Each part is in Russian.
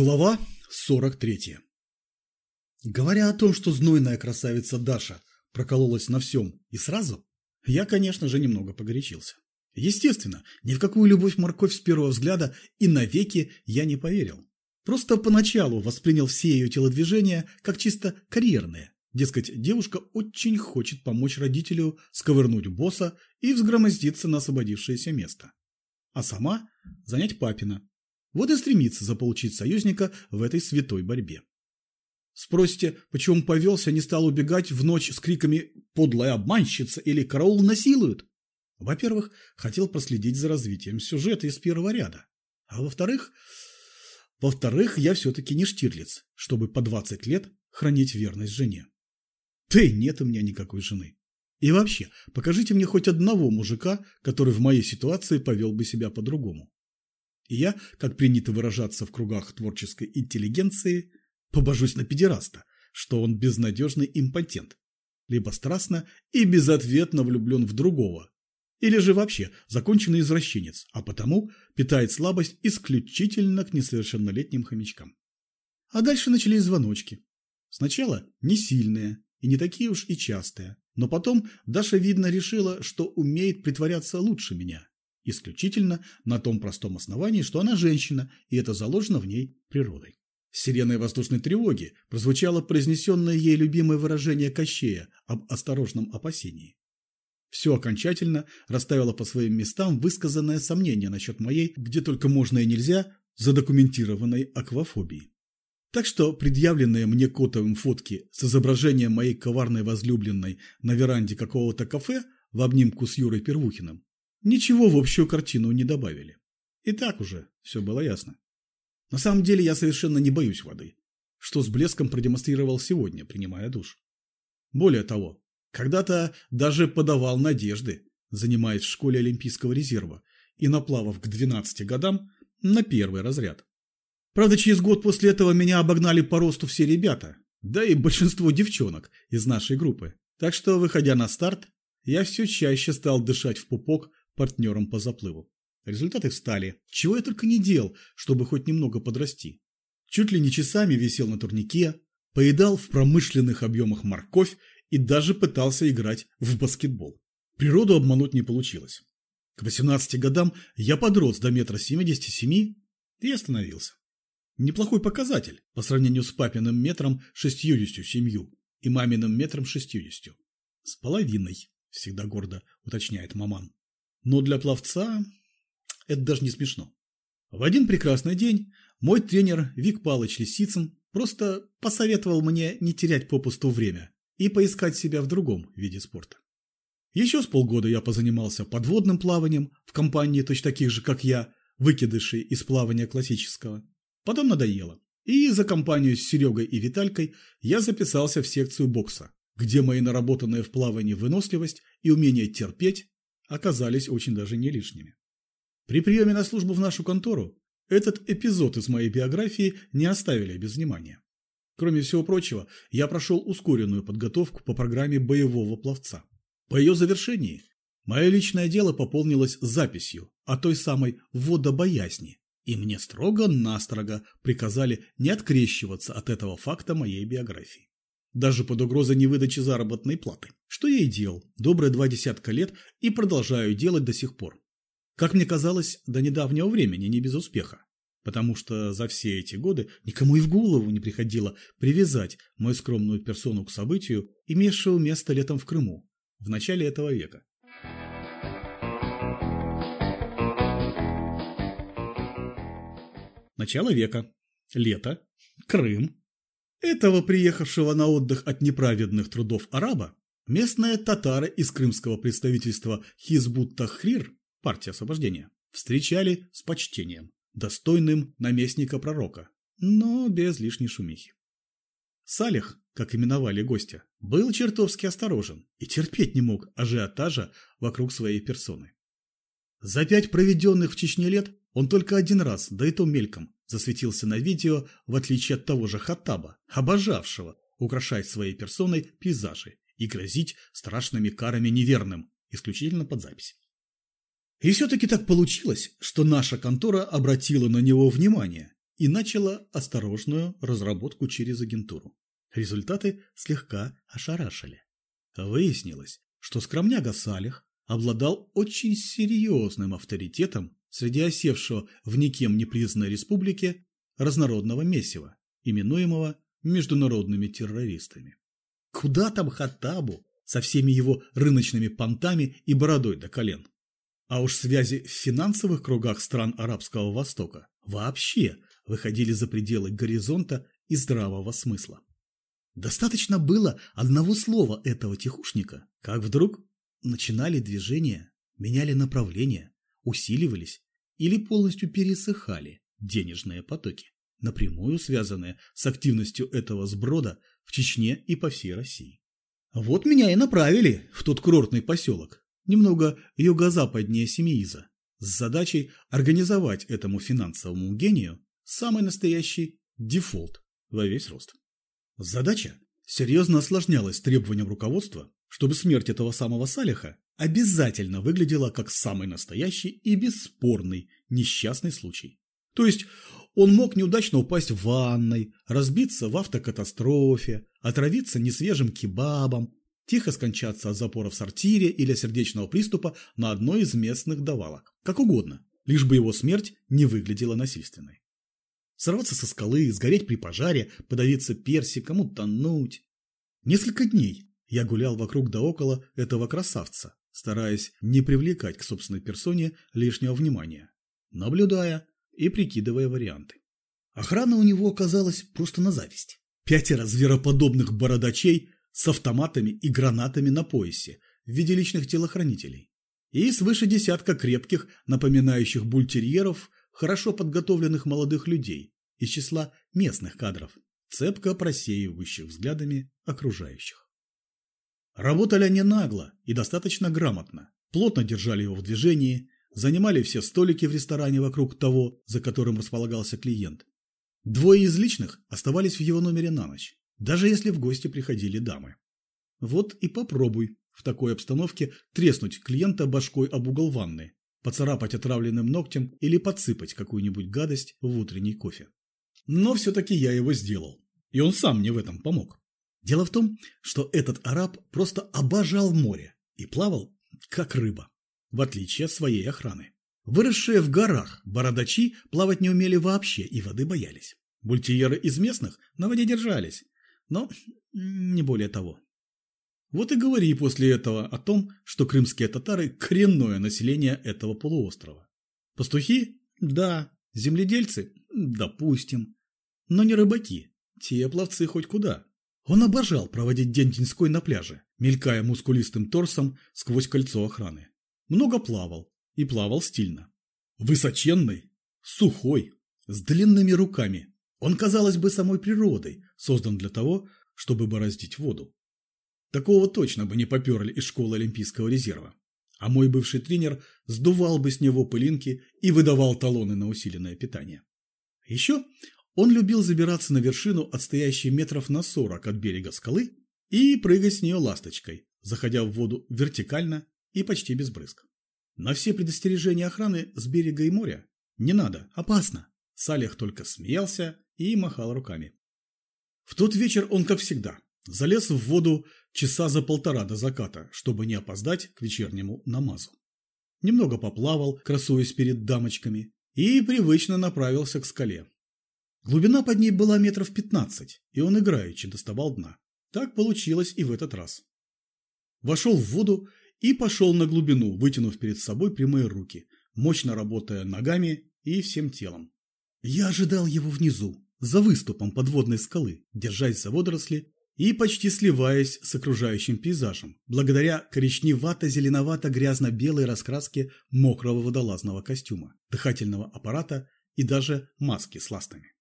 Глава 43 Говоря о том, что знойная красавица Даша прокололась на всем и сразу, я, конечно же, немного погорячился. Естественно, ни в какую любовь-морковь с первого взгляда и навеки я не поверил. Просто поначалу воспринял все ее телодвижения как чисто карьерные. Дескать, девушка очень хочет помочь родителю сковырнуть босса и взгромоздиться на освободившееся место. А сама занять папина, вот и стремится заполучить союзника в этой святой борьбе. Спросите, почему повелся, не стал убегать в ночь с криками «подлая обманщица» или «караул насилуют»? Во-первых, хотел проследить за развитием сюжета из первого ряда. А во-вторых, во-вторых, я все-таки не Штирлиц, чтобы по 20 лет хранить верность жене. Да нет у меня никакой жены. И вообще, покажите мне хоть одного мужика, который в моей ситуации повел бы себя по-другому. И я, как принято выражаться в кругах творческой интеллигенции, побожусь на педераста, что он безнадежный импотент, либо страстно и безответно влюблен в другого, или же вообще законченный извращенец, а потому питает слабость исключительно к несовершеннолетним хомячкам. А дальше начались звоночки. Сначала не сильные и не такие уж и частые, но потом Даша, видно, решила, что умеет притворяться лучше меня исключительно на том простом основании, что она женщина, и это заложено в ней природой. С сиреной воздушной тревоги прозвучало произнесенное ей любимое выражение Кощея об осторожном опасении. Все окончательно расставило по своим местам высказанное сомнение насчет моей, где только можно и нельзя, задокументированной аквафобии. Так что предъявленные мне котовым фотки с изображением моей коварной возлюбленной на веранде какого-то кафе в обнимку с Юрой Первухиным ничего в общую картину не добавили. И так уже все было ясно. На самом деле я совершенно не боюсь воды, что с блеском продемонстрировал сегодня, принимая душ. Более того, когда-то даже подавал надежды, занимаясь в школе Олимпийского резерва и наплавав к 12 годам на первый разряд. Правда, через год после этого меня обогнали по росту все ребята, да и большинство девчонок из нашей группы. Так что, выходя на старт, я все чаще стал дышать в пупок партнером по заплыву. Результаты встали. Чего я только не делал, чтобы хоть немного подрасти. Чуть ли не часами висел на турнике, поедал в промышленных объемах морковь и даже пытался играть в баскетбол. Природу обмануть не получилось. К 18 годам я подрос до метра 77 и остановился. Неплохой показатель по сравнению с папиным метром 67 и маминым метром 60. С половиной, всегда гордо уточняет маман. Но для пловца это даже не смешно. В один прекрасный день мой тренер Вик Палыч Лисицын просто посоветовал мне не терять попусту время и поискать себя в другом виде спорта. Еще с полгода я позанимался подводным плаванием в компании точно таких же, как я, выкидышей из плавания классического. Потом надоело. И за компанию с Серегой и Виталькой я записался в секцию бокса, где мои наработанные в плавании выносливость и умение терпеть оказались очень даже не лишними. При приеме на службу в нашу контору этот эпизод из моей биографии не оставили без внимания. Кроме всего прочего, я прошел ускоренную подготовку по программе боевого пловца. По ее завершении мое личное дело пополнилось записью о той самой водобоязни, и мне строго-настрого приказали не открещиваться от этого факта моей биографии даже под угрозой невыдачи заработной платы, что я и делал добрые два десятка лет и продолжаю делать до сих пор. Как мне казалось, до недавнего времени не без успеха, потому что за все эти годы никому и в голову не приходило привязать мою скромную персону к событию, имевшему место летом в Крыму, в начале этого века. Начало века. Лето. Крым. Этого приехавшего на отдых от неправедных трудов араба местные татары из крымского представительства Хизбут-Тахрир, партия освобождения, встречали с почтением, достойным наместника пророка, но без лишней шумихи. Салих, как именовали гостя, был чертовски осторожен и терпеть не мог ажиотажа вокруг своей персоны. За пять проведенных в Чечне лет он только один раз, да и то мельком, засветился на видео, в отличие от того же Хаттаба, обожавшего украшать своей персоной пейзажи и грозить страшными карами неверным, исключительно под запись. И все-таки так получилось, что наша контора обратила на него внимание и начало осторожную разработку через агентуру. Результаты слегка ошарашили. Выяснилось, что скромняга Салих обладал очень серьезным авторитетом среди осевшего в никем не признанной республике разнородного месива, именуемого международными террористами. Куда там Хаттабу со всеми его рыночными понтами и бородой до колен? А уж связи в финансовых кругах стран Арабского Востока вообще выходили за пределы горизонта и здравого смысла. Достаточно было одного слова этого тихушника, как вдруг начинали движения, меняли направление, усиливались или полностью пересыхали денежные потоки, напрямую связанные с активностью этого сброда в Чечне и по всей России. Вот меня и направили в тот курортный поселок, немного юго-западнее Семииза, с задачей организовать этому финансовому гению самый настоящий дефолт во весь рост. Задача серьезно осложнялась требованием руководства, чтобы смерть этого самого Салиха обязательно выглядела как самый настоящий и бесспорный несчастный случай. То есть он мог неудачно упасть в ванной, разбиться в автокатастрофе, отравиться несвежим кебабом, тихо скончаться от запора в сортире или сердечного приступа на одной из местных давалок. Как угодно, лишь бы его смерть не выглядела насильственной сорваться со скалы, сгореть при пожаре, подавиться персиком, утонуть. Несколько дней я гулял вокруг да около этого красавца, стараясь не привлекать к собственной персоне лишнего внимания, наблюдая и прикидывая варианты. Охрана у него оказалась просто на зависть. Пятеро звероподобных бородачей с автоматами и гранатами на поясе в виде личных телохранителей. И свыше десятка крепких, напоминающих бультерьеров, хорошо подготовленных молодых людей из числа местных кадров, цепко просеивающих взглядами окружающих. Работали они нагло и достаточно грамотно, плотно держали его в движении, занимали все столики в ресторане вокруг того, за которым располагался клиент. Двое из личных оставались в его номере на ночь, даже если в гости приходили дамы. Вот и попробуй в такой обстановке треснуть клиента башкой об угол ванны, поцарапать отравленным ногтем или подсыпать какую-нибудь гадость в утренний кофе. Но все-таки я его сделал, и он сам мне в этом помог. Дело в том, что этот араб просто обожал море и плавал, как рыба, в отличие от своей охраны. Выросшие в горах бородачи плавать не умели вообще и воды боялись. Бультиеры из местных на воде держались, но не более того. Вот и говори после этого о том, что крымские татары – коренное население этого полуострова. Пастухи? Да. Земледельцы? Допустим. Но не рыбаки. Те пловцы хоть куда. Он обожал проводить день деньской на пляже, мелькая мускулистым торсом сквозь кольцо охраны. Много плавал. И плавал стильно. Высоченный, сухой, с длинными руками. Он, казалось бы, самой природой создан для того, чтобы бороздить воду. Такого точно бы не поперли из школы Олимпийского резерва. А мой бывший тренер сдувал бы с него пылинки и выдавал талоны на усиленное питание. Еще он любил забираться на вершину, отстоящей метров на 40 от берега скалы, и прыгать с нее ласточкой, заходя в воду вертикально и почти без брызг. На все предостережения охраны с берега и моря не надо, опасно. Салех только смеялся и махал руками. В тот вечер он, как всегда, залез в воду часа за полтора до заката, чтобы не опоздать к вечернему намазу. Немного поплавал, красуясь перед дамочками, и привычно направился к скале. Глубина под ней была метров пятнадцать, и он играючи доставал дна. Так получилось и в этот раз. Вошел в воду и пошел на глубину, вытянув перед собой прямые руки, мощно работая ногами и всем телом. Я ожидал его внизу, за выступом подводной скалы, держась за водоросли и почти сливаясь с окружающим пейзажем, благодаря коричневато-зеленовато-грязно-белой раскраске мокрого водолазного костюма, дыхательного аппарата и даже маски с ластами.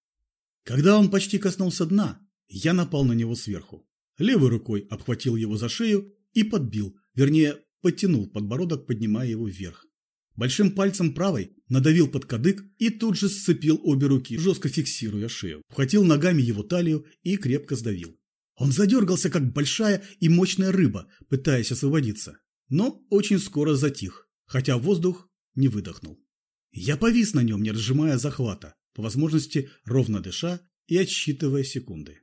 Когда он почти коснулся дна, я напал на него сверху. Левой рукой обхватил его за шею и подбил, вернее, подтянул подбородок, поднимая его вверх. Большим пальцем правой надавил под кадык и тут же сцепил обе руки, жестко фиксируя шею. Вхватил ногами его талию и крепко сдавил. Он задергался, как большая и мощная рыба, пытаясь освободиться, но очень скоро затих, хотя воздух не выдохнул. Я повис на нем, не разжимая захвата, по возможности ровно дыша и отсчитывая секунды.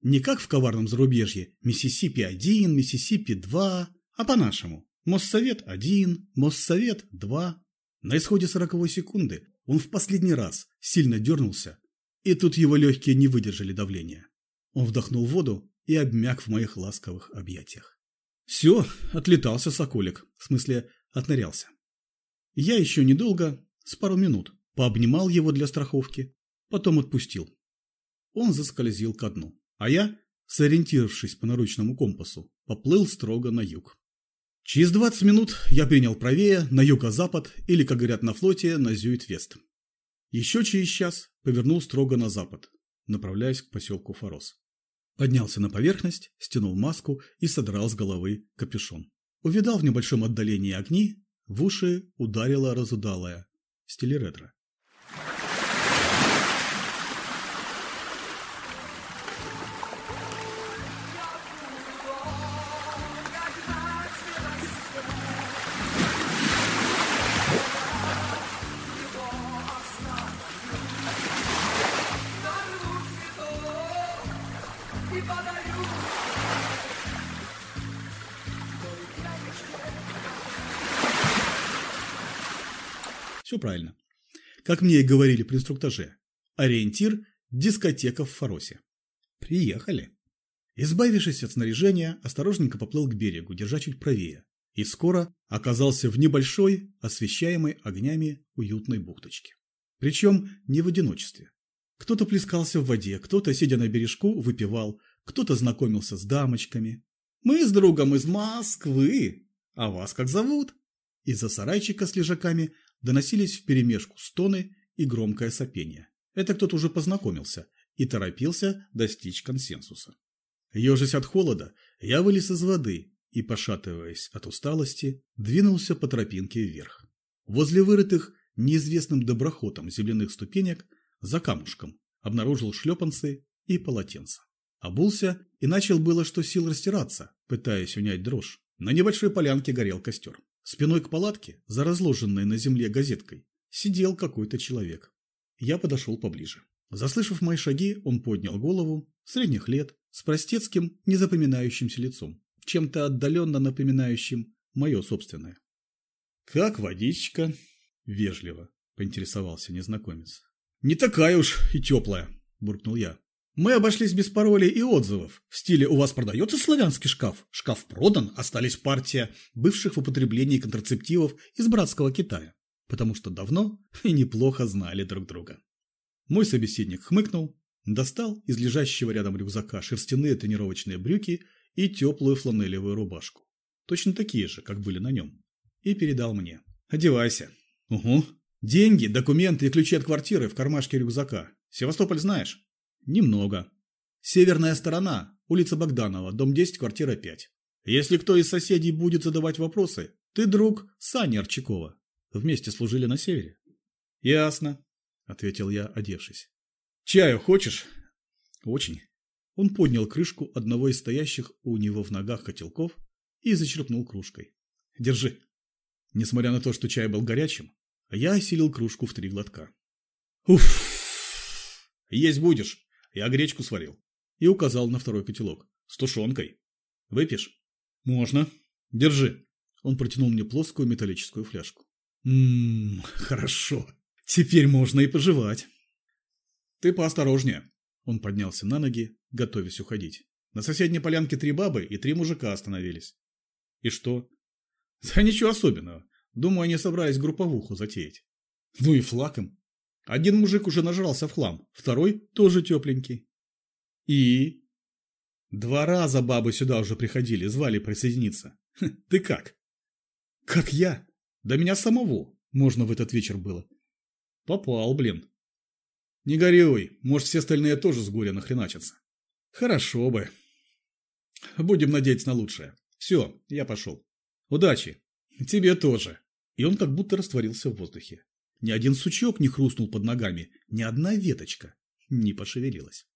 Не как в коварном зарубежье Миссисипи-1, Миссисипи-2, а по-нашему. Моссовет-1, Моссовет-2. На исходе сороковой секунды он в последний раз сильно дернулся, и тут его легкие не выдержали давления. Он вдохнул воду и обмяк в моих ласковых объятиях. Все, отлетался соколик, в смысле отнырялся. Я еще недолго, с пару минут, пообнимал его для страховки, потом отпустил. Он заскользил ко дну, а я, сориентировавшись по наручному компасу, поплыл строго на юг. Через 20 минут я принял правее на юго-запад или, как говорят на флоте, на Зюит-Вест. Еще через час повернул строго на запад, направляясь к поселку Форос. Поднялся на поверхность, стянул маску и содрал с головы капюшон. Увидал в небольшом отдалении огни, в уши ударила разудалая, стиле ретро. Правильно. Как мне и говорили при инструктаже, ориентир – дискотека в Фаросе. Приехали. Избавившись от снаряжения, осторожненько поплыл к берегу, держа чуть правее, и скоро оказался в небольшой, освещаемой огнями уютной бухточке. Причем не в одиночестве. Кто-то плескался в воде, кто-то, сидя на бережку, выпивал, кто-то знакомился с дамочками. «Мы с другом из Москвы! А вас как зовут?» Из-за сарайчика с лежаками доносились вперемешку стоны и громкое сопение. Это кто-то уже познакомился и торопился достичь консенсуса. Ежась от холода, я вылез из воды и, пошатываясь от усталости, двинулся по тропинке вверх. Возле вырытых неизвестным доброхотом земляных ступенек за камушком обнаружил шлепанцы и полотенца. Обулся и начал было что сил растираться, пытаясь унять дрожь. На небольшой полянке горел костер. Спиной к палатке, за разложенной на земле газеткой, сидел какой-то человек. Я подошел поближе. Заслышав мои шаги, он поднял голову, средних лет, с простецким, незапоминающимся лицом, чем-то отдаленно напоминающим мое собственное. «Как водичка?» – вежливо поинтересовался незнакомец. «Не такая уж и теплая», – буркнул я. Мы обошлись без паролей и отзывов. В стиле «У вас продается славянский шкаф?» Шкаф продан, остались партия бывших в употреблении контрацептивов из братского Китая. Потому что давно и неплохо знали друг друга. Мой собеседник хмыкнул, достал из лежащего рядом рюкзака шерстяные тренировочные брюки и теплую фланелевую рубашку. Точно такие же, как были на нем. И передал мне. «Одевайся». «Угу. Деньги, документы и ключи от квартиры в кармашке рюкзака. Севастополь знаешь?» Немного. Северная сторона, улица Богданова, дом 10, квартира 5. Если кто из соседей будет задавать вопросы, ты друг Сани Арчакова. Вместе служили на севере. Ясно, ответил я, одевшись. Чаю хочешь? Очень. Он поднял крышку одного из стоящих у него в ногах котелков и зачерпнул кружкой. Держи. Несмотря на то, что чай был горячим, я осилил кружку в три глотка. Уф! Есть будешь? Я гречку сварил. И указал на второй котелок. С тушенкой. Выпьешь? Можно. Держи. Он протянул мне плоскую металлическую фляжку. Ммм, хорошо. Теперь можно и пожевать. Ты поосторожнее. Он поднялся на ноги, готовясь уходить. На соседней полянке три бабы и три мужика остановились. И что? Да ничего особенного. Думаю, они собрались групповуху затеять. Ну и флаком. Один мужик уже нажрался в хлам, второй тоже тепленький. И? Два раза бабы сюда уже приходили, звали присоединиться. Хм, ты как? Как я? Да меня самого можно в этот вечер было. Попал, блин. Не горюй, может все остальные тоже с горя нахреначатся. Хорошо бы. Будем надеяться на лучшее. Все, я пошел. Удачи. Тебе тоже. И он как будто растворился в воздухе. Ни один сучок не хрустнул под ногами, ни одна веточка не пошевелилась.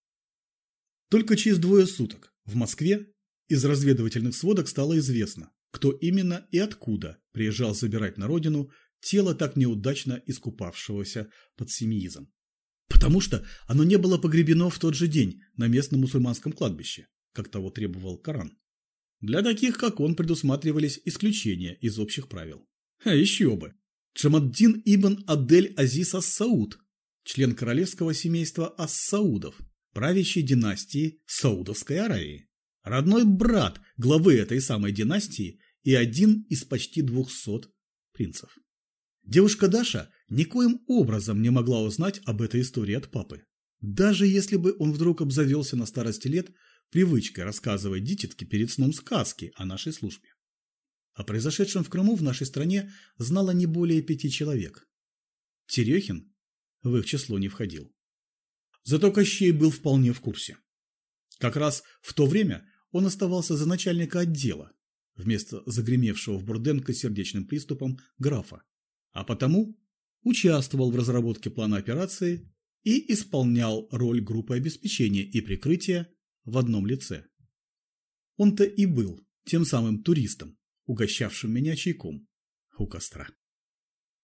Только через двое суток в Москве из разведывательных сводок стало известно, кто именно и откуда приезжал забирать на родину тело так неудачно искупавшегося под семиизом. Потому что оно не было погребено в тот же день на местном мусульманском кладбище, как того требовал Коран. Для таких, как он, предусматривались исключения из общих правил. А еще бы! Джамаддин ибн Адель Азиз Ас-Сауд, член королевского семейства Ас-Саудов, правящей династии Саудовской Аравии. Родной брат главы этой самой династии и один из почти двухсот принцев. Девушка Даша никоим образом не могла узнать об этой истории от папы. Даже если бы он вдруг обзавелся на старости лет привычкой рассказывать дитятке перед сном сказки о нашей службе. О произошедшем в Крыму в нашей стране знало не более пяти человек. Терехин в их число не входил. Зато Кощей был вполне в курсе. Как раз в то время он оставался за начальника отдела, вместо загремевшего в Бурденко сердечным приступом графа, а потому участвовал в разработке плана операции и исполнял роль группы обеспечения и прикрытия в одном лице. Он-то и был тем самым туристом, угощавшим меня чайком у костра.